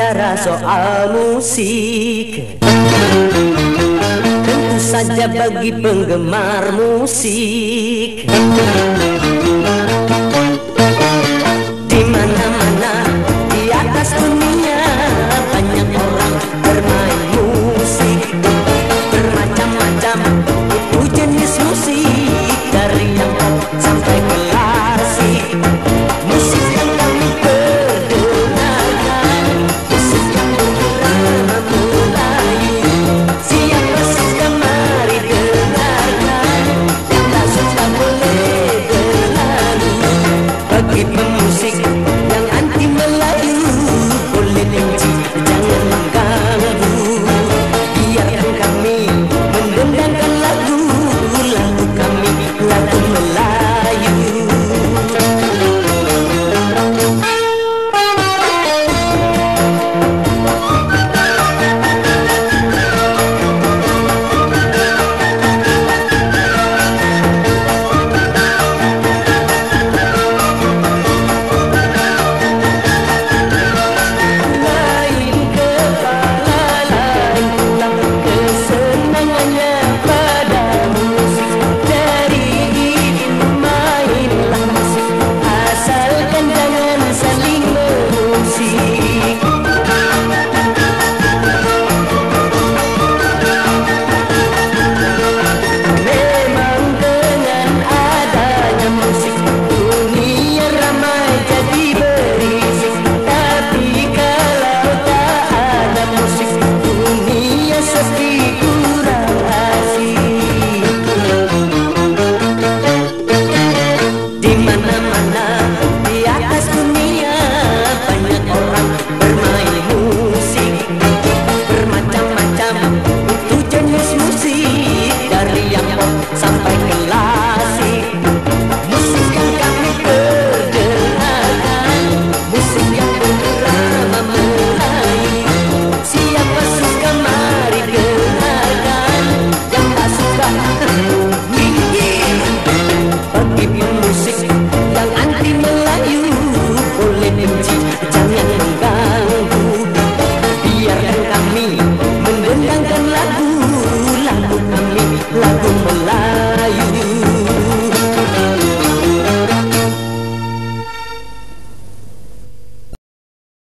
Bicara soal musik. Tentu saja bagi penggemar musik Now.